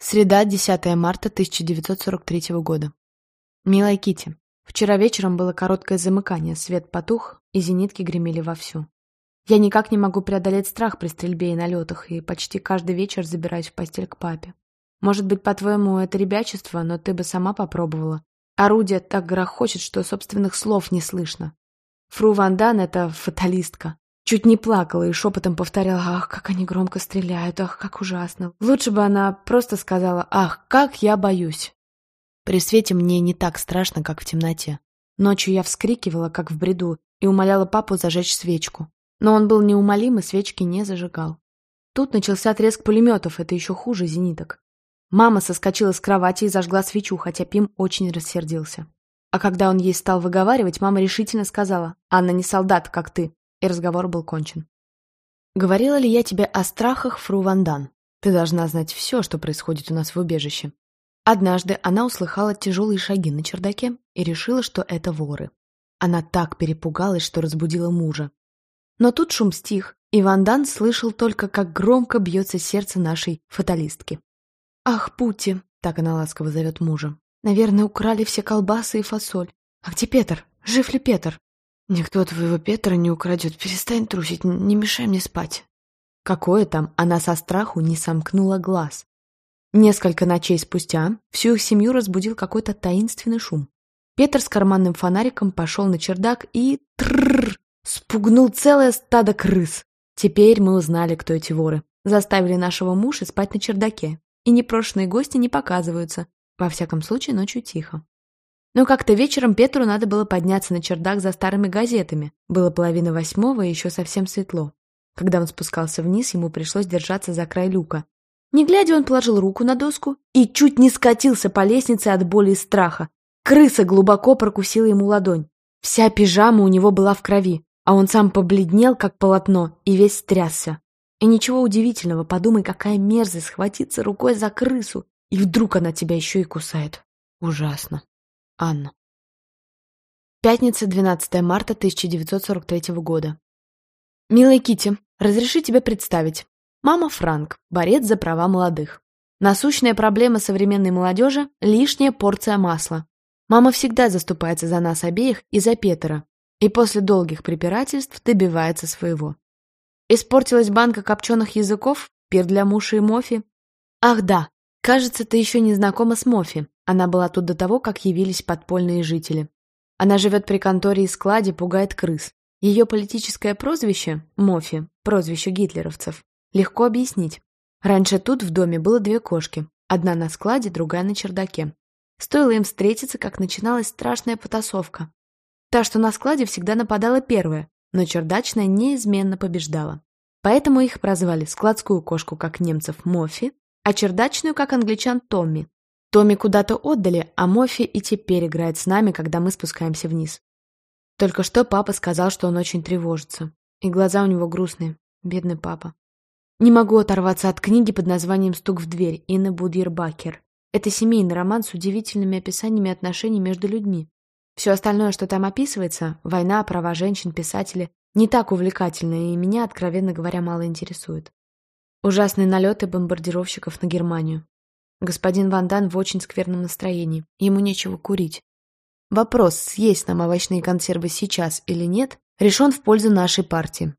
Среда, 10 марта 1943 года. Милая Кити, вчера вечером было короткое замыкание, свет потух, и зенитки гремели вовсю. Я никак не могу преодолеть страх при стрельбе и налетах, и почти каждый вечер забираюсь в постель к папе. Может быть, по-твоему, это ребячество, но ты бы сама попробовала. Орудие так грохочет, что собственных слов не слышно. Фру Ван Дан — это фаталистка. Чуть не плакала и шепотом повторяла «Ах, как они громко стреляют! Ах, как ужасно!» Лучше бы она просто сказала «Ах, как я боюсь!» При свете мне не так страшно, как в темноте. Ночью я вскрикивала, как в бреду, и умоляла папу зажечь свечку. Но он был неумолим и свечки не зажигал. Тут начался треск пулеметов, это еще хуже зениток. Мама соскочила с кровати и зажгла свечу, хотя Пим очень рассердился. А когда он ей стал выговаривать, мама решительно сказала «Анна не солдат, как ты, и разговор был кончен. «Говорила ли я тебе о страхах Фру Вандан? Ты должна знать все, что происходит у нас в убежище». Однажды она услыхала тяжелые шаги на чердаке и решила, что это воры. Она так перепугалась, что разбудила мужа. Но тут шум стих, и Вандан слышал только, как громко бьется сердце нашей фаталистки. «Ах, Пути!» — так она ласково зовет мужа. «Наверное, украли все колбасы и фасоль. А где Петр? Жив ли Петр?» «Никто твоего Петра не украдет. Перестань трусить, не мешай мне спать». Какое там, она со страху не сомкнула глаз. Несколько ночей спустя всю их семью разбудил какой-то таинственный шум. Петр с карманным фонариком пошел на чердак и... Трррр! Спугнул целое стадо крыс. Теперь мы узнали, кто эти воры. Заставили нашего мужа спать на чердаке. И непрошенные гости не показываются. Во всяком случае, ночью тихо. Но как-то вечером Петру надо было подняться на чердак за старыми газетами. Было половина восьмого и еще совсем светло. Когда он спускался вниз, ему пришлось держаться за край люка. Не глядя, он положил руку на доску и чуть не скатился по лестнице от боли и страха. Крыса глубоко прокусила ему ладонь. Вся пижама у него была в крови, а он сам побледнел, как полотно, и весь трясся. И ничего удивительного, подумай, какая мерзость схватиться рукой за крысу, и вдруг она тебя еще и кусает. Ужасно. Анна. Пятница, 12 марта 1943 года. Милая Кити, разреши тебе представить. Мама Франк, борец за права молодых. Насущная проблема современной молодежи – лишняя порция масла. Мама всегда заступается за нас обеих и за Петера, и после долгих препирательств добивается своего. Испортилась банка копченых языков, пир для муши и Мофи. Ах да, кажется, ты еще не знакома с Мофи. Она была тут до того, как явились подпольные жители. Она живет при конторе и складе, пугает крыс. Ее политическое прозвище – Мофи, прозвище гитлеровцев. Легко объяснить. Раньше тут в доме было две кошки. Одна на складе, другая на чердаке. Стоило им встретиться, как начиналась страшная потасовка. Та, что на складе, всегда нападала первая, но чердачная неизменно побеждала. Поэтому их прозвали складскую кошку, как немцев, Мофи, а чердачную, как англичан, Томми. Томми куда-то отдали, а Мофи и теперь играет с нами, когда мы спускаемся вниз. Только что папа сказал, что он очень тревожится. И глаза у него грустные. Бедный папа. Не могу оторваться от книги под названием «Стук в дверь» Инны Будьербакер. Это семейный роман с удивительными описаниями отношений между людьми. Все остальное, что там описывается, война, права женщин, писатели, не так увлекательно и меня, откровенно говоря, мало интересует. Ужасные налеты бомбардировщиков на Германию. Господин Ван Дан в очень скверном настроении. Ему нечего курить. Вопрос, съесть нам овощные консервы сейчас или нет, решен в пользу нашей партии.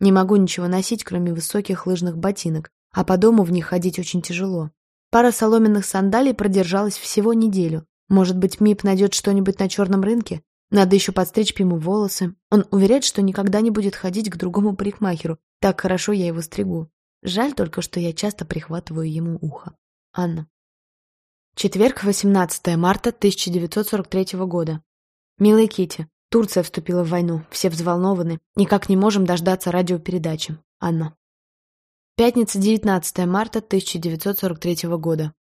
Не могу ничего носить, кроме высоких лыжных ботинок, а по дому в них ходить очень тяжело. Пара соломенных сандалий продержалась всего неделю. Может быть, Мип найдет что-нибудь на черном рынке? Надо еще подстричь Пиму волосы. Он уверяет, что никогда не будет ходить к другому парикмахеру. Так хорошо я его стригу. Жаль только, что я часто прихватываю ему ухо. Анна. Четверг, 18 марта 1943 года. Милая Кити, Турция вступила в войну, все взволнованы, никак не можем дождаться радиопередачи. Анна. Пятница, 19 марта 1943 года.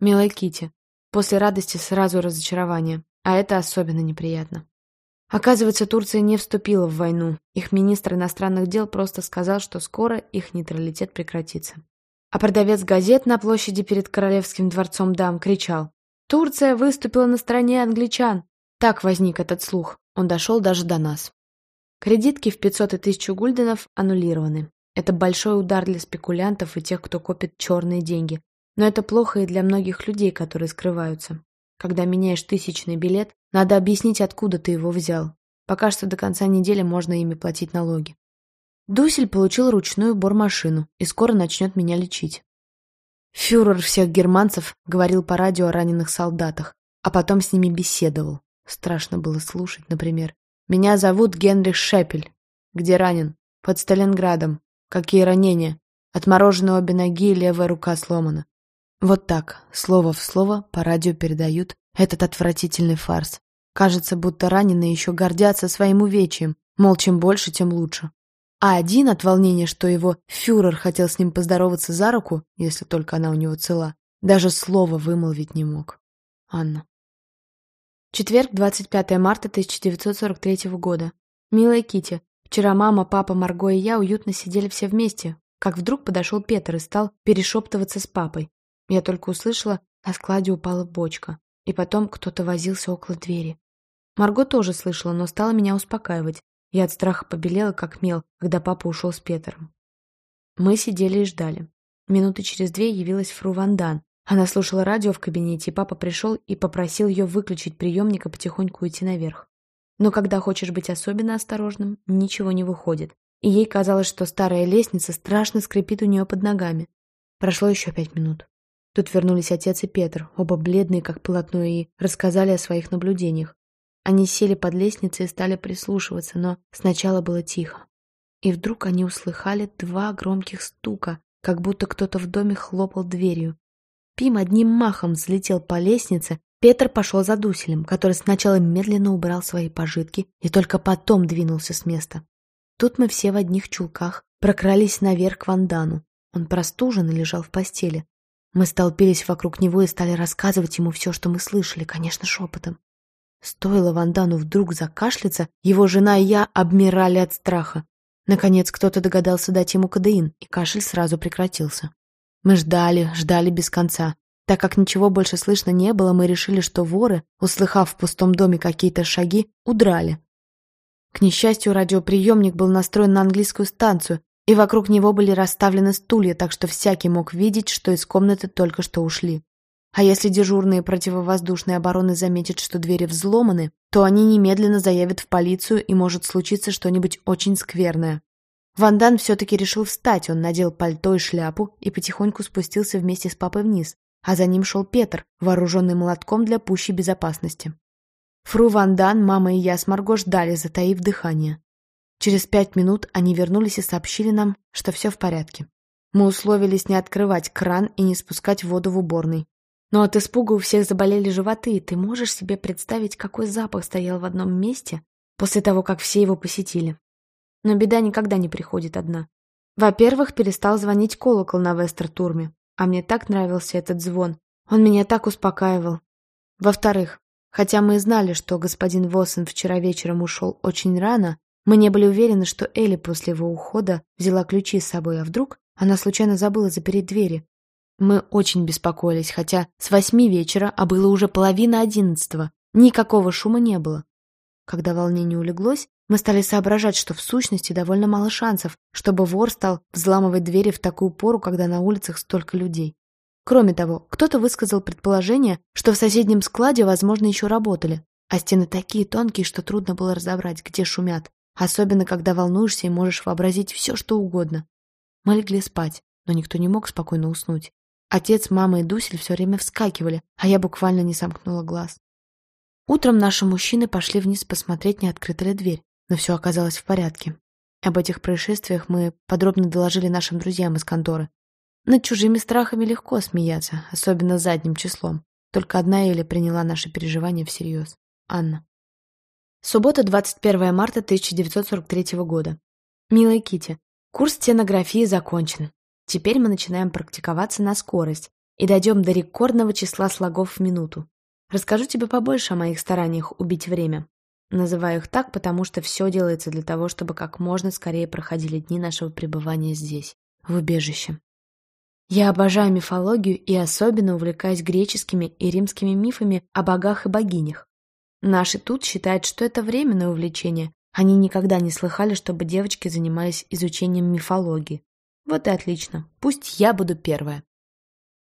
Милая Кити, после радости сразу разочарование, а это особенно неприятно. Оказывается, Турция не вступила в войну. Их министр иностранных дел просто сказал, что скоро их нейтралитет прекратится а продавец газет на площади перед Королевским дворцом дам кричал «Турция выступила на стороне англичан!» Так возник этот слух. Он дошел даже до нас. Кредитки в 500 и 1000 гульденов аннулированы. Это большой удар для спекулянтов и тех, кто копит черные деньги. Но это плохо и для многих людей, которые скрываются. Когда меняешь тысячный билет, надо объяснить, откуда ты его взял. Пока что до конца недели можно ими платить налоги. Дусель получил ручную бормашину и скоро начнет меня лечить. Фюрер всех германцев говорил по радио о раненых солдатах, а потом с ними беседовал. Страшно было слушать, например. «Меня зовут Генрих Шепель. Где ранен? Под Сталинградом. Какие ранения? Отморожены обе ноги и левая рука сломана. Вот так, слово в слово, по радио передают этот отвратительный фарс. Кажется, будто раненые еще гордятся своим увечьем, мол, чем больше, тем лучше. А один от волнения, что его фюрер хотел с ним поздороваться за руку, если только она у него цела, даже слова вымолвить не мог. Анна. Четверг, 25 марта 1943 года. Милая Кити, вчера мама, папа, Марго и я уютно сидели все вместе, как вдруг подошел Петр и стал перешептываться с папой. Я только услышала, на складе упала бочка, и потом кто-то возился около двери. Марго тоже слышала, но стала меня успокаивать. Я от страха побелела, как мел, когда папа ушел с Петром. Мы сидели и ждали. Минуты через две явилась Фру Вандан, она слушала радио в кабинете, и папа пришел и попросил ее выключить приемник и потихоньку уйти наверх. Но когда хочешь быть особенно осторожным, ничего не выходит. И ей казалось, что старая лестница страшно скрипит у нее под ногами. Прошло еще пять минут. Тут вернулись отец и Петр, оба бледные, как полотно, и рассказали о своих наблюдениях. Они сели под лестницей и стали прислушиваться, но сначала было тихо. И вдруг они услыхали два громких стука, как будто кто-то в доме хлопал дверью. Пим одним махом взлетел по лестнице, Петр пошел за Дуселем, который сначала медленно убрал свои пожитки и только потом двинулся с места. Тут мы все в одних чулках прокрались наверх к Вандану. Он простужен и лежал в постели. Мы столпились вокруг него и стали рассказывать ему все, что мы слышали, конечно, шепотом. Стоило Вандану вдруг закашляться, его жена и я обмирали от страха. Наконец кто-то догадался дать ему кадеин, и кашель сразу прекратился. Мы ждали, ждали без конца. Так как ничего больше слышно не было, мы решили, что воры, услыхав в пустом доме какие-то шаги, удрали. К несчастью, радиоприемник был настроен на английскую станцию, и вокруг него были расставлены стулья, так что всякий мог видеть, что из комнаты только что ушли. А если дежурные противовоздушной обороны заметят, что двери взломаны, то они немедленно заявят в полицию, и может случиться что-нибудь очень скверное. Вандан все-таки решил встать, он надел пальто и шляпу и потихоньку спустился вместе с папой вниз, а за ним шел Петр, вооруженный молотком для пущей безопасности. Фру Вандан, мама и я с Марго ждали, затаив дыхание. Через пять минут они вернулись и сообщили нам, что все в порядке. Мы условились не открывать кран и не спускать воду в уборной. Но от испуга у всех заболели животы, и ты можешь себе представить, какой запах стоял в одном месте после того, как все его посетили. Но беда никогда не приходит одна. Во-первых, перестал звонить колокол на Вестер-турме, а мне так нравился этот звон. Он меня так успокаивал. Во-вторых, хотя мы и знали, что господин Воссен вчера вечером ушел очень рано, мы не были уверены, что Элли после его ухода взяла ключи с собой, а вдруг она случайно забыла запереть двери. Мы очень беспокоились, хотя с восьми вечера, а было уже половина одиннадцатого, никакого шума не было. Когда волнение улеглось, мы стали соображать, что в сущности довольно мало шансов, чтобы вор стал взламывать двери в такую пору, когда на улицах столько людей. Кроме того, кто-то высказал предположение, что в соседнем складе, возможно, еще работали, а стены такие тонкие, что трудно было разобрать, где шумят, особенно когда волнуешься и можешь вообразить все, что угодно. Мы легли спать, но никто не мог спокойно уснуть. Отец, мама и Дусель все время вскакивали, а я буквально не сомкнула глаз. Утром наши мужчины пошли вниз посмотреть, не открыта ли дверь но все оказалось в порядке. Об этих происшествиях мы подробно доложили нашим друзьям из конторы. Над чужими страхами легко смеяться, особенно задним числом. Только одна Эля приняла наши переживания всерьез. Анна. Суббота, 21 марта 1943 года. Милая Кити, курс стенографии закончен. Теперь мы начинаем практиковаться на скорость и дойдем до рекордного числа слогов в минуту. Расскажу тебе побольше о моих стараниях убить время. Называю их так, потому что все делается для того, чтобы как можно скорее проходили дни нашего пребывания здесь, в убежище. Я обожаю мифологию и особенно увлекаюсь греческими и римскими мифами о богах и богинях. Наши тут считают, что это временное увлечение. Они никогда не слыхали, чтобы девочки занимались изучением мифологии. Вот и отлично. Пусть я буду первая.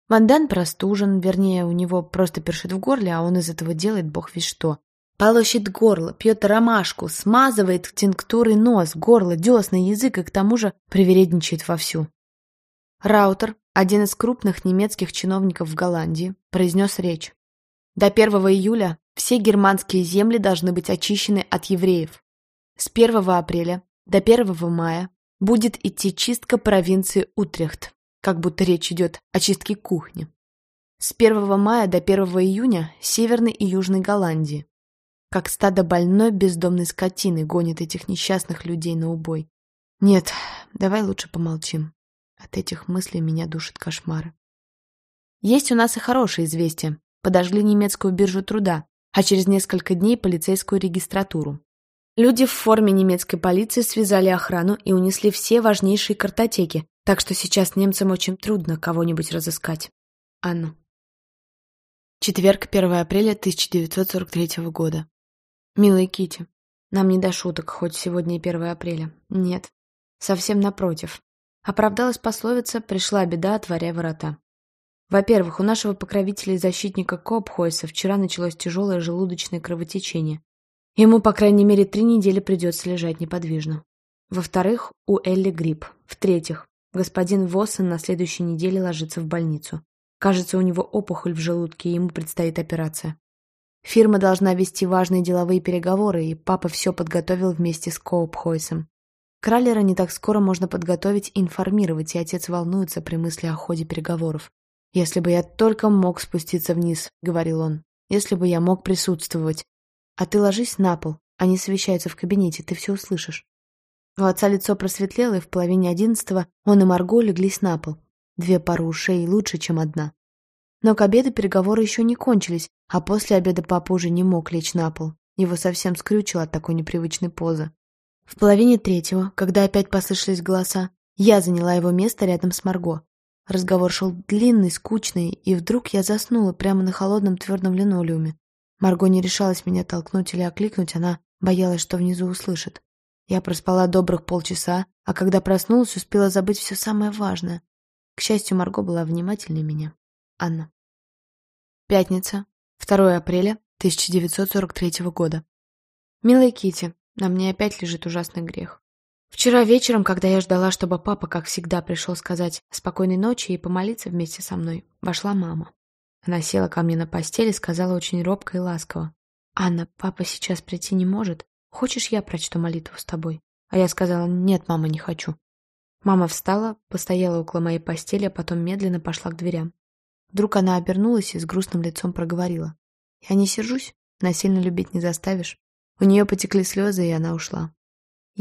Вандан простужен, вернее, у него просто першит в горле, а он из этого делает бог весь что. Полощет горло, пьет ромашку, смазывает тинктурой нос, горло, десна, язык и к тому же привередничает вовсю. Раутер, один из крупных немецких чиновников в Голландии, произнес речь. До 1 июля все германские земли должны быть очищены от евреев. С 1 апреля до 1 мая будет идти чистка провинции Утрехт как будто речь идет о чистке кухни. С 1 мая до 1 июня Северной и Южной Голландии. Как стадо больной бездомной скотины гонит этих несчастных людей на убой. Нет, давай лучше помолчим. От этих мыслей меня душат кошмары. Есть у нас и хорошее известие. Подожгли немецкую биржу труда, а через несколько дней полицейскую регистратуру. Люди в форме немецкой полиции связали охрану и унесли все важнейшие картотеки, так что сейчас немцам очень трудно кого-нибудь разыскать. Анна. Четверг, 1 апреля 1943 года. Милая Кити, нам не до шуток, хоть сегодня и 1 апреля. Нет, совсем напротив. Оправдалась пословица «пришла беда, отворяй ворота». Во-первых, у нашего покровителя и защитника Копхойса вчера началось тяжелое желудочное кровотечение. Ему, по крайней мере, три недели придется лежать неподвижно. Во-вторых, у Элли грипп. В-третьих, господин Воссен на следующей неделе ложится в больницу. Кажется, у него опухоль в желудке, и ему предстоит операция. Фирма должна вести важные деловые переговоры, и папа все подготовил вместе с Коопхойсом. Кралера не так скоро можно подготовить и информировать, и отец волнуется при мысли о ходе переговоров. «Если бы я только мог спуститься вниз», — говорил он. «Если бы я мог присутствовать. А ты ложись на пол. Они совещаются в кабинете, ты все услышишь. У отца лицо просветлело, и в половине одиннадцатого он и Марго леглись на пол. Две пары ушей лучше, чем одна. Но к обеду переговоры еще не кончились, а после обеда папа уже не мог лечь на пол. Его совсем скрючило от такой непривычной позы. В половине третьего, когда опять послышались голоса, я заняла его место рядом с Марго. Разговор шел длинный, скучный, и вдруг я заснула прямо на холодном твердом линолеуме, Марго не решалась меня толкнуть или окликнуть, она боялась, что внизу услышит. Я проспала добрых полчаса, а когда проснулась, успела забыть все самое важное. К счастью, Марго была внимательнее меня. Анна. Пятница, 2 апреля 1943 года. Милая Кити, на мне опять лежит ужасный грех. Вчера вечером, когда я ждала, чтобы папа, как всегда, пришел сказать спокойной ночи и помолиться вместе со мной, вошла мама. Она села ко мне на постель и сказала очень робко и ласково. «Анна, папа сейчас прийти не может. Хочешь, я прочту молитву с тобой?» А я сказала, «Нет, мама, не хочу». Мама встала, постояла около моей постели, а потом медленно пошла к дверям. Вдруг она обернулась и с грустным лицом проговорила. «Я не сержусь, насильно любить не заставишь». У нее потекли слезы, и она ушла.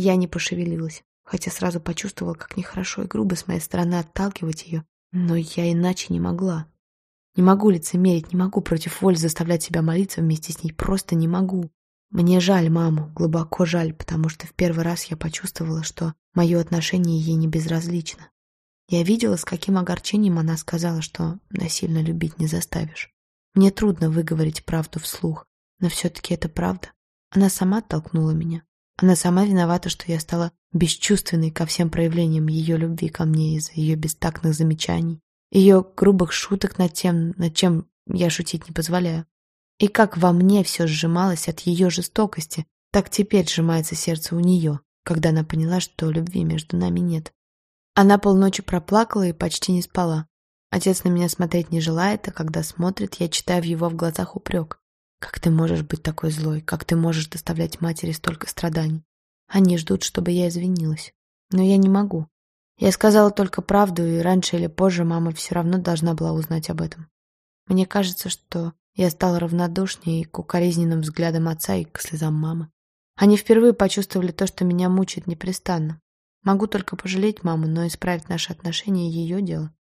Я не пошевелилась, хотя сразу почувствовала, как нехорошо и грубо с моей стороны отталкивать ее, но я иначе не могла. Не могу лицемерить, не могу против воли заставлять себя молиться вместе с ней, просто не могу. Мне жаль маму, глубоко жаль, потому что в первый раз я почувствовала, что мое отношение ей не безразлично. Я видела, с каким огорчением она сказала, что насильно любить не заставишь. Мне трудно выговорить правду вслух, но все-таки это правда. Она сама оттолкнула меня. Она сама виновата, что я стала бесчувственной ко всем проявлениям ее любви ко мне из-за ее бестактных замечаний, ее грубых шуток над тем, над чем я шутить не позволяю. И как во мне все сжималось от ее жестокости, так теперь сжимается сердце у нее, когда она поняла, что любви между нами нет. Она полночи проплакала и почти не спала. Отец на меня смотреть не желает, а когда смотрит, я читаю в его в глазах упрек. Как ты можешь быть такой злой? Как ты можешь доставлять матери столько страданий? Они ждут, чтобы я извинилась. Но я не могу. Я сказала только правду, и раньше или позже мама все равно должна была узнать об этом. Мне кажется, что я стала равнодушнее к укоризненным взглядам отца, и к слезам мамы. Они впервые почувствовали то, что меня мучает непрестанно. Могу только пожалеть маму, но исправить наши отношения — ее дело.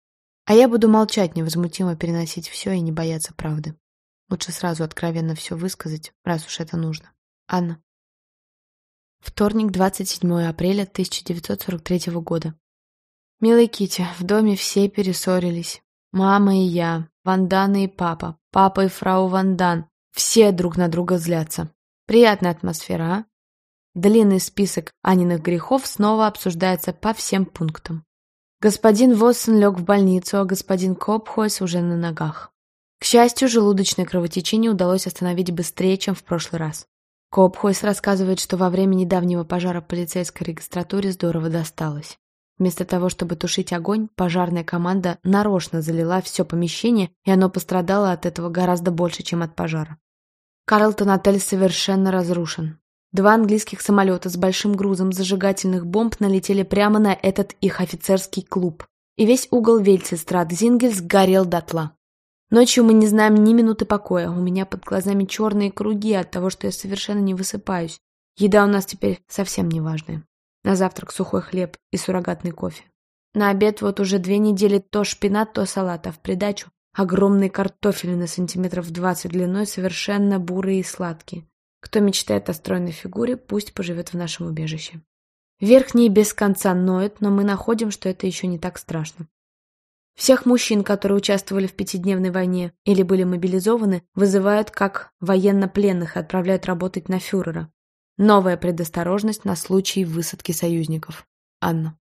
А я буду молчать, невозмутимо переносить все и не бояться правды. Лучше сразу откровенно все высказать, раз уж это нужно. Анна. Вторник, 27 апреля 1943 года. Милый Кити, в доме все перессорились. Мама и я, Вандана и папа, папа и фрау Вандан. Все друг на друга злятся. Приятная атмосфера, а? Длинный список Аниных грехов снова обсуждается по всем пунктам. Господин Воссон лег в больницу, а господин Копхойс уже на ногах. Счастью, желудочное кровотечение удалось остановить быстрее, чем в прошлый раз. Копхойс рассказывает, что во время недавнего пожара полицейской регистратуре здорово досталось. Вместо того, чтобы тушить огонь, пожарная команда нарочно залила все помещение, и оно пострадало от этого гораздо больше, чем от пожара. Карлтон-отель совершенно разрушен. Два английских самолета с большим грузом зажигательных бомб налетели прямо на этот их офицерский клуб. И весь угол Вельцестрат Зингель сгорел дотла. Ночью мы не знаем ни минуты покоя. У меня под глазами черные круги от того, что я совершенно не высыпаюсь. Еда у нас теперь совсем не важная. На завтрак сухой хлеб и суррогатный кофе. На обед вот уже две недели то шпинат, то салат, а в придачу огромные картофели на сантиметров двадцать длиной, совершенно бурые и сладкие. Кто мечтает о стройной фигуре, пусть поживет в нашем убежище. Верхние без конца ноют, но мы находим, что это еще не так страшно. Всех мужчин, которые участвовали в пятидневной войне или были мобилизованы, вызывают как военнопленных и отправляют работать на фюрера. Новая предосторожность на случай высадки союзников. Анна.